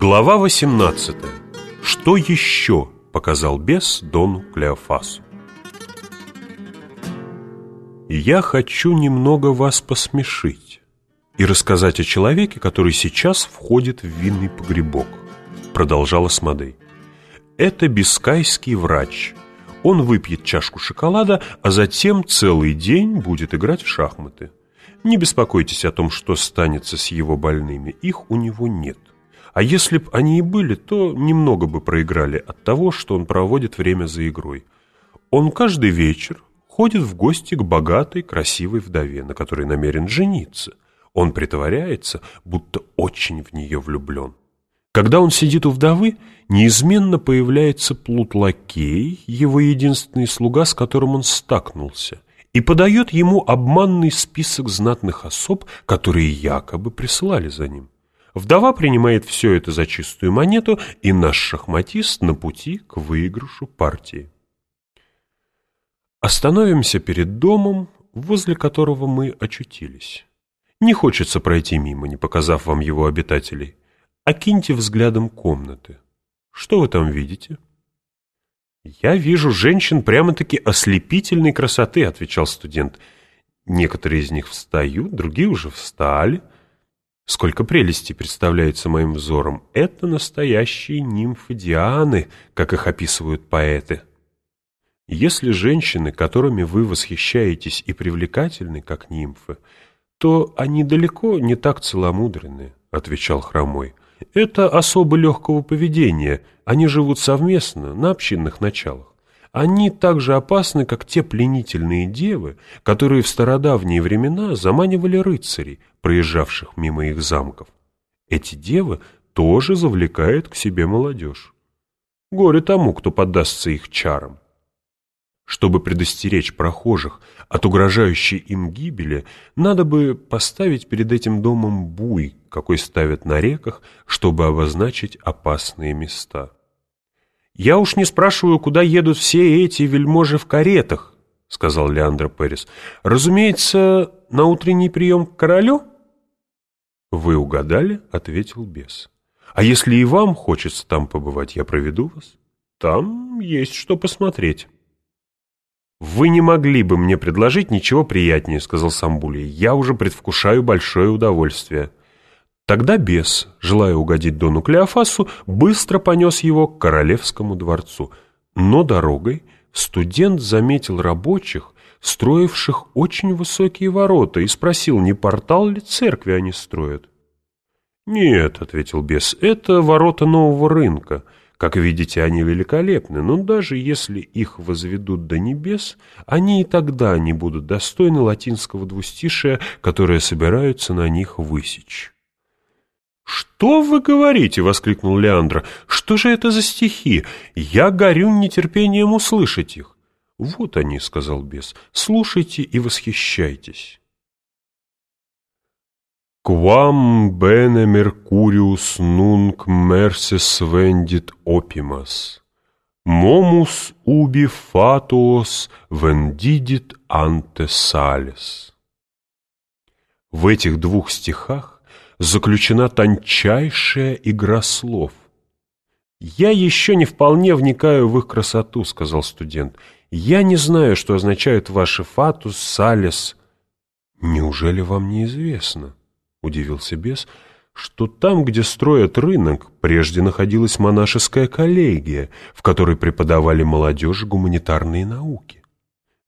Глава 18. Что еще показал бес Дону Клеофасу? Я хочу немного вас посмешить и рассказать о человеке, который сейчас входит в винный погребок, продолжал Асмодей. Это бискайский врач. Он выпьет чашку шоколада, а затем целый день будет играть в шахматы. Не беспокойтесь о том, что станется с его больными, их у него нет. А если б они и были, то немного бы проиграли от того, что он проводит время за игрой. Он каждый вечер ходит в гости к богатой, красивой вдове, на которой намерен жениться. Он притворяется, будто очень в нее влюблен. Когда он сидит у вдовы, неизменно появляется плут-лакей, его единственный слуга, с которым он стакнулся, и подает ему обманный список знатных особ, которые якобы присылали за ним. Вдова принимает все это за чистую монету, и наш шахматист на пути к выигрышу партии. Остановимся перед домом, возле которого мы очутились. Не хочется пройти мимо, не показав вам его обитателей. Окиньте взглядом комнаты. Что вы там видите? «Я вижу женщин прямо-таки ослепительной красоты», — отвечал студент. «Некоторые из них встают, другие уже встали». Сколько прелести представляется моим взором. Это настоящие нимфы Дианы, как их описывают поэты. Если женщины, которыми вы восхищаетесь и привлекательны, как нимфы, то они далеко не так целомудренны, — отвечал Хромой. Это особо легкого поведения, они живут совместно, на общинных началах. Они так же опасны, как те пленительные девы, которые в стародавние времена заманивали рыцарей, проезжавших мимо их замков. Эти девы тоже завлекают к себе молодежь. Горе тому, кто поддастся их чарам. Чтобы предостеречь прохожих от угрожающей им гибели, надо бы поставить перед этим домом буй, какой ставят на реках, чтобы обозначить опасные места. «Я уж не спрашиваю, куда едут все эти вельможи в каретах», — сказал Леандро Перес. «Разумеется, на утренний прием к королю?» «Вы угадали?» — ответил бес. «А если и вам хочется там побывать, я проведу вас. Там есть что посмотреть». «Вы не могли бы мне предложить ничего приятнее», — сказал Самбулий. «Я уже предвкушаю большое удовольствие». Тогда бес, желая угодить Дону Клеофасу, быстро понес его к королевскому дворцу. Но дорогой студент заметил рабочих, строивших очень высокие ворота, и спросил, не портал ли церкви они строят. «Нет», — ответил бес, — «это ворота нового рынка. Как видите, они великолепны, но даже если их возведут до небес, они и тогда не будут достойны латинского двустишия, которое собираются на них высечь». «Что вы говорите?» — воскликнул Леандра. «Что же это за стихи? Я горю нетерпением услышать их». «Вот они», — сказал бес, — «слушайте и восхищайтесь». «Quam bene mercurius nunc merses vendit opimas, momus ubi fatuos vendidit ante sales». В этих двух стихах заключена тончайшая игра слов. «Я еще не вполне вникаю в их красоту», — сказал студент. «Я не знаю, что означают ваши фатус, салес». «Неужели вам неизвестно?» — удивился бес, что там, где строят рынок, прежде находилась монашеская коллегия, в которой преподавали молодежь гуманитарные науки.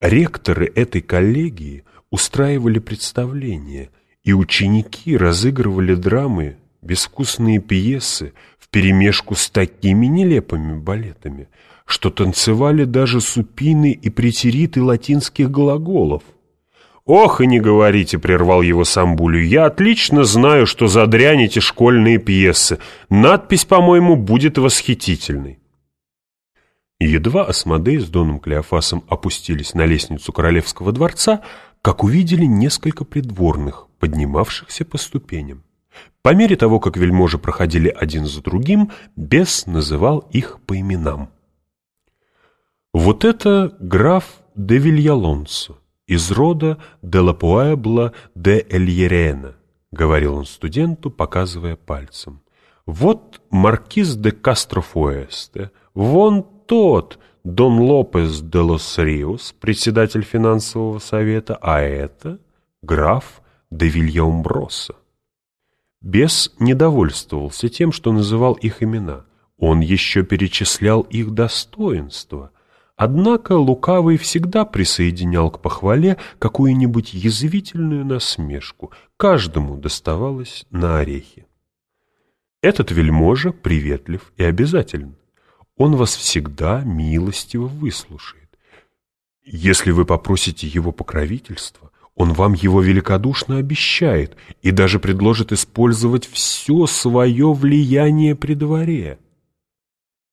Ректоры этой коллегии устраивали представления — и ученики разыгрывали драмы, безвкусные пьесы вперемешку с такими нелепыми балетами, что танцевали даже супины и претериты латинских глаголов. «Ох, и не говорите!» — прервал его Самбулю. «Я отлично знаю, что за дрянь эти школьные пьесы. Надпись, по-моему, будет восхитительной». едва Асмодей с Доном Клеофасом опустились на лестницу королевского дворца, как увидели несколько придворных, поднимавшихся по ступеням. По мере того, как вельможи проходили один за другим, бес называл их по именам. Вот это граф де Вильялонсо, из рода де ла Пуэбла де Эльерена, говорил он студенту, показывая пальцем. Вот маркиз де Кастрофуэсте, вон тот Дон Лопес де Лос Риос, председатель финансового совета, а это граф де Вильямброса. Бес недовольствовался тем, что называл их имена. Он еще перечислял их достоинства. Однако лукавый всегда присоединял к похвале какую-нибудь язвительную насмешку. Каждому доставалось на орехи. Этот вельможа приветлив и обязателен. Он вас всегда милостиво выслушает. Если вы попросите его покровительства, он вам его великодушно обещает и даже предложит использовать все свое влияние при дворе.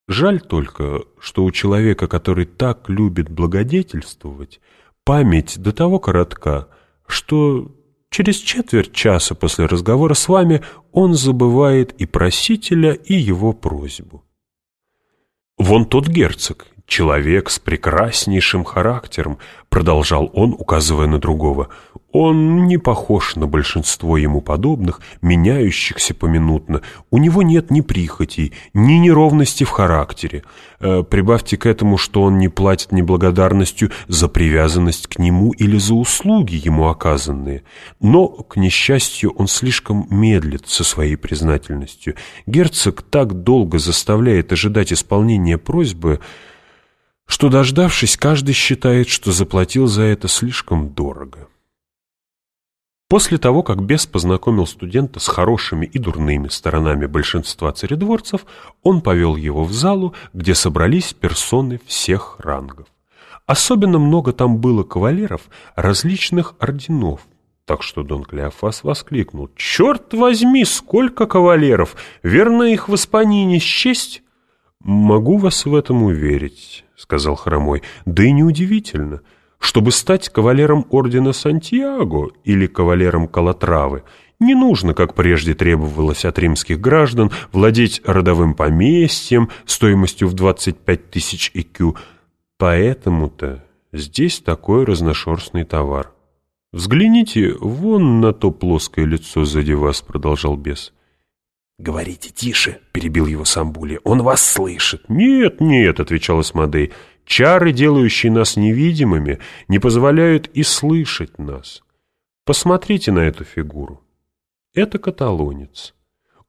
Жаль только, что у человека, который так любит благодетельствовать, память до того коротка, что через четверть часа после разговора с вами он забывает и просителя, и его просьбу. Вон тот герцог, человек с прекраснейшим характером, продолжал он, указывая на другого. Он не похож на большинство ему подобных, меняющихся поминутно. У него нет ни прихотей, ни неровности в характере. Э, прибавьте к этому, что он не платит неблагодарностью за привязанность к нему или за услуги ему оказанные. Но, к несчастью, он слишком медлит со своей признательностью. Герцог так долго заставляет ожидать исполнения просьбы, что, дождавшись, каждый считает, что заплатил за это слишком дорого. После того, как бес познакомил студента с хорошими и дурными сторонами большинства царедворцев, он повел его в залу, где собрались персоны всех рангов. Особенно много там было кавалеров различных орденов, так что Дон Клеофас воскликнул. «Черт возьми, сколько кавалеров! Верно их в Испании не счесть?» «Могу вас в этом уверить», — сказал Хромой. «Да и неудивительно. Чтобы стать кавалером ордена Сантьяго или кавалером Калатравы, не нужно, как прежде требовалось от римских граждан, владеть родовым поместьем стоимостью в 25 тысяч икю. Поэтому-то здесь такой разношерстный товар. «Взгляните вон на то плоское лицо сзади вас», — продолжал бес. «Говорите тише», — перебил его Самбули, — «он вас слышит». «Нет, нет», — отвечал Асмодей, — Чары, делающие нас невидимыми, не позволяют и слышать нас. Посмотрите на эту фигуру. Это каталонец.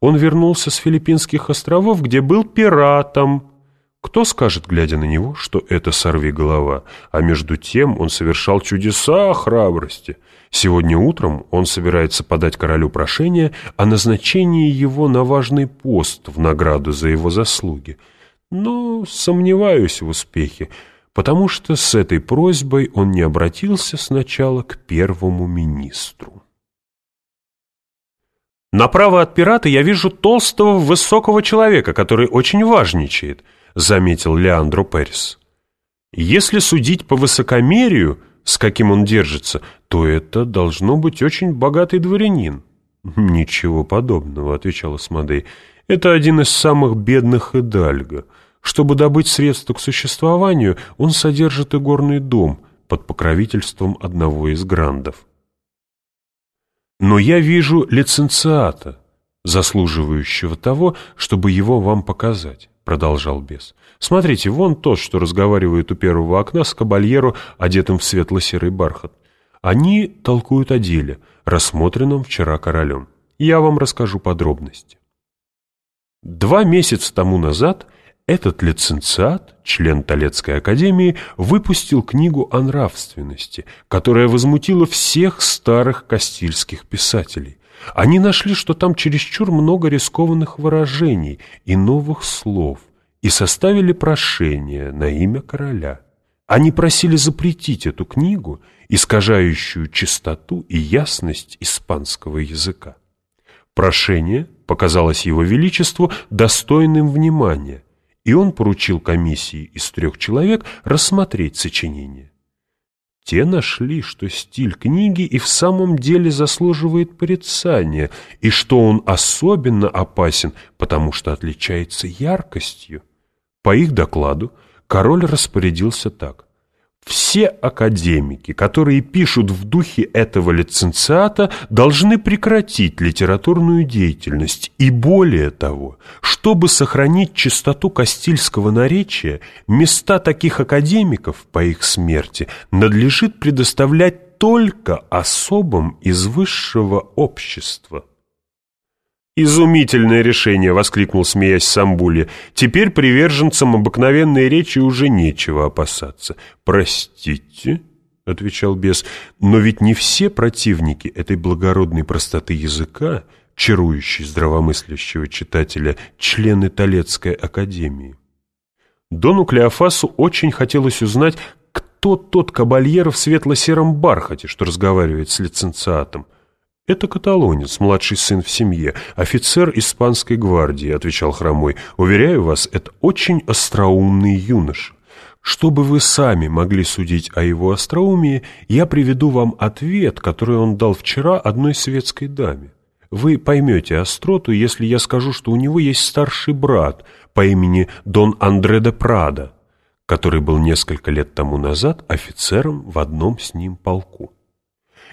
Он вернулся с Филиппинских островов, где был пиратом. Кто скажет, глядя на него, что это сорви голова, а между тем он совершал чудеса храбрости. Сегодня утром он собирается подать королю прошение о назначении его на важный пост в награду за его заслуги – но сомневаюсь в успехе, потому что с этой просьбой он не обратился сначала к первому министру. «Направо от пирата я вижу толстого высокого человека, который очень важничает», заметил Леандро Перес. «Если судить по высокомерию, с каким он держится, то это должно быть очень богатый дворянин». «Ничего подобного», — отвечал Асмодей. «Это один из самых бедных Идальго. Чтобы добыть средства к существованию, он содержит и горный дом под покровительством одного из грандов. Но я вижу лиценциата, заслуживающего того, чтобы его вам показать, продолжал бес. Смотрите, вон тот, что разговаривает у первого окна с кабальеро, одетым в светло-серый бархат. Они толкуют о деле, рассмотренном вчера королем. Я вам расскажу подробности. Два месяца тому назад этот лиценциат, член Толецкой академии, выпустил книгу о нравственности, которая возмутила всех старых кастильских писателей. Они нашли, что там чересчур много рискованных выражений и новых слов, и составили прошение на имя короля. Они просили запретить эту книгу, искажающую чистоту и ясность испанского языка. Прошение показалось его величеству достойным внимания, и он поручил комиссии из трех человек рассмотреть сочинение. Те нашли, что стиль книги и в самом деле заслуживает порицания, и что он особенно опасен, потому что отличается яркостью. По их докладу король распорядился так. Все академики, которые пишут в духе этого лиценциата, должны прекратить литературную деятельность. И более того, чтобы сохранить чистоту Кастильского наречия, места таких академиков по их смерти надлежит предоставлять только особым из высшего общества. «Изумительное решение!» — воскликнул, смеясь Самбули. «Теперь приверженцам обыкновенной речи уже нечего опасаться». «Простите?» — отвечал бес. «Но ведь не все противники этой благородной простоты языка, чарующей здравомыслящего читателя, члены Толецкой академии». Дону Клеофасу очень хотелось узнать, кто тот кабальер в светло-сером бархате, что разговаривает с лиценциатом. «Это каталонец, младший сын в семье, офицер испанской гвардии», — отвечал Хромой. «Уверяю вас, это очень остроумный юноша. Чтобы вы сами могли судить о его остроумии, я приведу вам ответ, который он дал вчера одной светской даме. Вы поймете остроту, если я скажу, что у него есть старший брат по имени Дон Андре де Прадо, который был несколько лет тому назад офицером в одном с ним полку.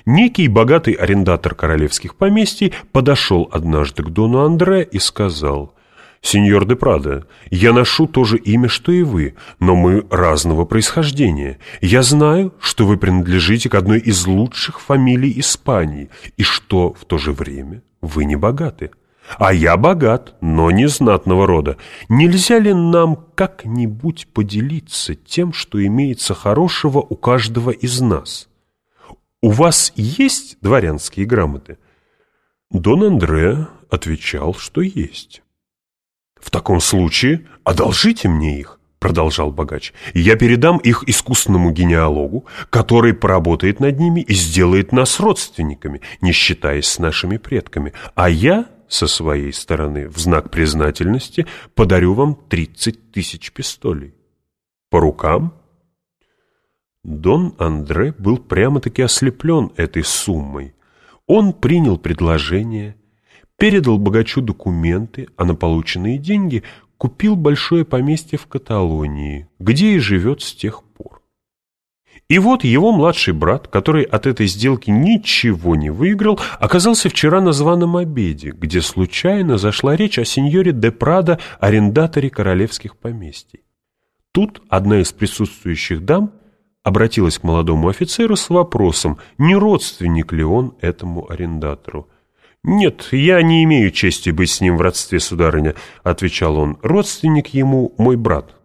Некий богатый арендатор королевских поместий подошел однажды к Дону Андре и сказал, «Сеньор де Прадо, я ношу то же имя, что и вы, но мы разного происхождения. Я знаю, что вы принадлежите к одной из лучших фамилий Испании, и что в то же время вы не богаты. А я богат, но не знатного рода. Нельзя ли нам как-нибудь поделиться тем, что имеется хорошего у каждого из нас?» «У вас есть дворянские грамоты?» Дон Андре отвечал, что есть. «В таком случае одолжите мне их», — продолжал богач. «Я передам их искусному генеалогу, который поработает над ними и сделает нас родственниками, не считаясь с нашими предками. А я, со своей стороны, в знак признательности, подарю вам тридцать тысяч пистолей. По рукам?» Дон Андре был прямо-таки ослеплен этой суммой. Он принял предложение, передал богачу документы, а на полученные деньги купил большое поместье в Каталонии, где и живет с тех пор. И вот его младший брат, который от этой сделки ничего не выиграл, оказался вчера на званом обеде, где случайно зашла речь о сеньоре де Прадо, арендаторе королевских поместий. Тут одна из присутствующих дам – обратилась к молодому офицеру с вопросом, не родственник ли он этому арендатору. «Нет, я не имею чести быть с ним в родстве, сударыня», — отвечал он. «Родственник ему мой брат».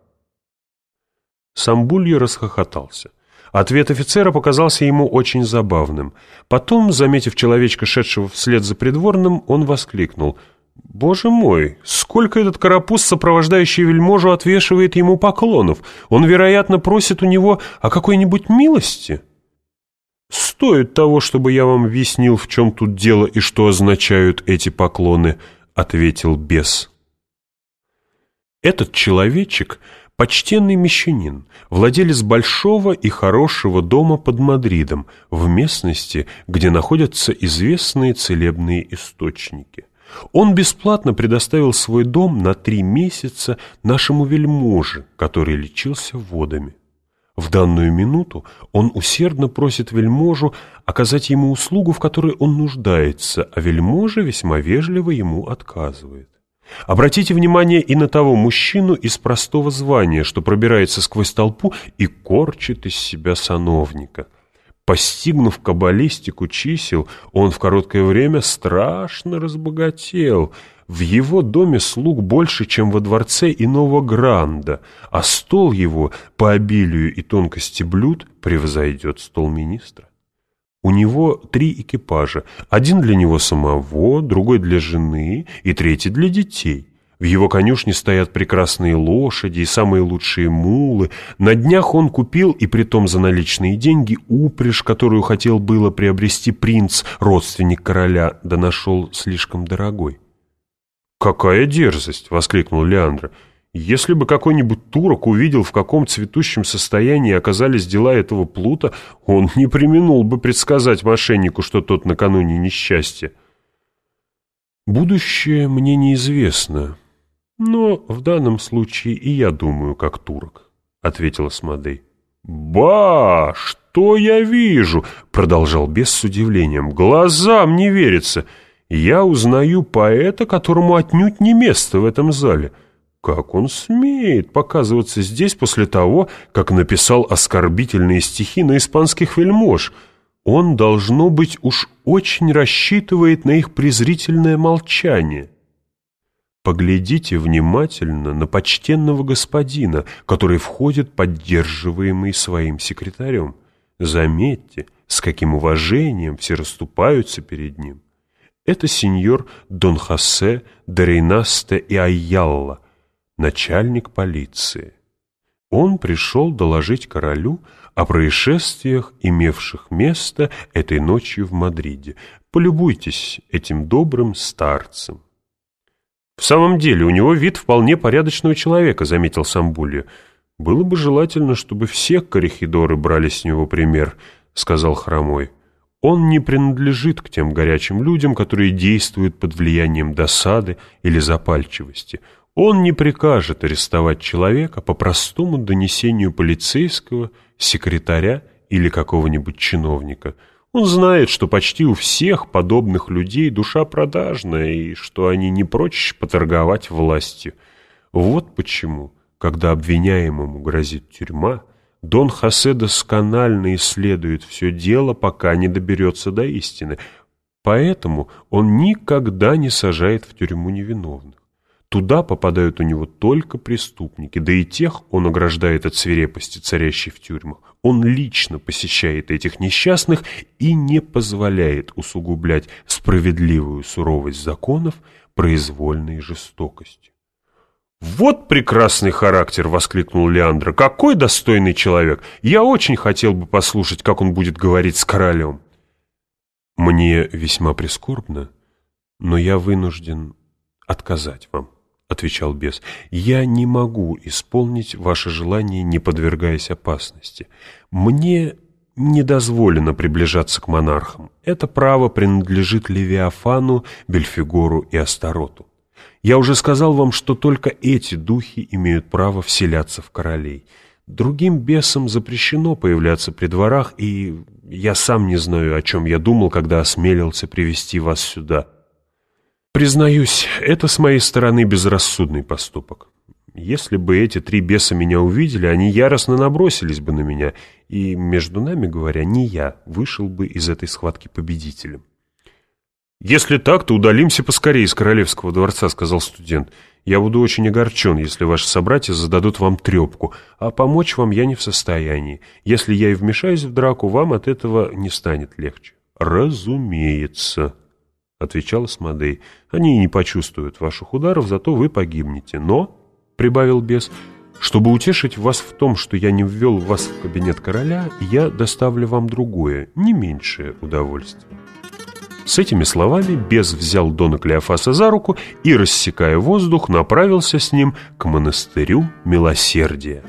Самбулья расхохотался. Ответ офицера показался ему очень забавным. Потом, заметив человечка, шедшего вслед за придворным, он воскликнул — Боже мой, сколько этот карапуз, сопровождающий вельможу, отвешивает ему поклонов. Он, вероятно, просит у него о какой-нибудь милости. Стоит того, чтобы я вам объяснил, в чем тут дело и что означают эти поклоны, ответил бес. Этот человечек — почтенный мещанин, владелец большого и хорошего дома под Мадридом, в местности, где находятся известные целебные источники. Он бесплатно предоставил свой дом на три месяца нашему вельможе, который лечился водами. В данную минуту он усердно просит вельможу оказать ему услугу, в которой он нуждается, а вельможа весьма вежливо ему отказывает. Обратите внимание и на того мужчину из простого звания, что пробирается сквозь толпу и корчит из себя сановника – Постигнув каббалистику чисел, он в короткое время страшно разбогател. В его доме слуг больше, чем во дворце иного Гранда, а стол его по обилию и тонкости блюд превзойдет стол министра. У него три экипажа, один для него самого, другой для жены и третий для детей. В его конюшне стоят прекрасные лошади и самые лучшие мулы. На днях он купил, и притом за наличные деньги, упряжь, которую хотел было приобрести принц, родственник короля, да нашел слишком дорогой. «Какая дерзость!» — воскликнул Леандра. «Если бы какой-нибудь турок увидел, в каком цветущем состоянии оказались дела этого плута, он не применул бы предсказать мошеннику, что тот накануне несчастья». «Будущее мне неизвестно», «Но в данном случае и я думаю, как турок», — ответила Смодей. «Ба! Что я вижу?» — продолжал бес с удивлением. «Глазам не верится. Я узнаю поэта, которому отнюдь не место в этом зале. Как он смеет показываться здесь после того, как написал оскорбительные стихи на испанских вельмож? Он, должно быть, уж очень рассчитывает на их презрительное молчание». Поглядите внимательно на почтенного господина, который входит поддерживаемый своим секретарем. Заметьте, с каким уважением все расступаются перед ним. Это сеньор Дон Хосе де Рейнасте и Айялла, начальник полиции. Он пришел доложить королю о происшествиях, имевших место этой ночью в Мадриде. Полюбуйтесь этим добрым старцем. «В самом деле, у него вид вполне порядочного человека», — заметил Самбулия. «Было бы желательно, чтобы все корихидоры брали с него пример», — сказал Хромой. «Он не принадлежит к тем горячим людям, которые действуют под влиянием досады или запальчивости. Он не прикажет арестовать человека по простому донесению полицейского, секретаря или какого-нибудь чиновника». Он знает, что почти у всех подобных людей душа продажная и что они не прочь поторговать властью. Вот почему, когда обвиняемому грозит тюрьма, Дон Хосе досконально исследует все дело, пока не доберется до истины. Поэтому он никогда не сажает в тюрьму невиновных. Туда попадают у него только преступники, да и тех он ограждает от свирепости, царящей в тюрьмах. Он лично посещает этих несчастных и не позволяет усугублять справедливую суровость законов произвольной жестокостью. «Вот прекрасный характер!» — воскликнул Леандра. «Какой достойный человек! Я очень хотел бы послушать, как он будет говорить с королем!» «Мне весьма прискорбно, но я вынужден отказать вам». — отвечал бес, — «я не могу исполнить ваше желание, не подвергаясь опасности. Мне не дозволено приближаться к монархам. Это право принадлежит Левиафану, Бельфигору и Астароту. Я уже сказал вам, что только эти духи имеют право вселяться в королей. Другим бесам запрещено появляться при дворах, и я сам не знаю, о чем я думал, когда осмелился привести вас сюда». Признаюсь, это с моей стороны безрассудный поступок. Если бы эти три беса меня увидели, они яростно набросились бы на меня, и, между нами говоря, не я вышел бы из этой схватки победителем. «Если так, то удалимся поскорее из Королевского дворца», — сказал студент. «Я буду очень огорчен, если ваши собратья зададут вам трепку, а помочь вам я не в состоянии. Если я и вмешаюсь в драку, вам от этого не станет легче». «Разумеется», — отвечал Асмодей, — «они не почувствуют ваших ударов, зато вы погибнете. Но, — прибавил бес, — чтобы утешить вас в том, что я не ввел вас в кабинет короля, я доставлю вам другое, не меньшее удовольствие». С этими словами бес взял Дона Клеофаса за руку и, рассекая воздух, направился с ним к монастырю Милосердия.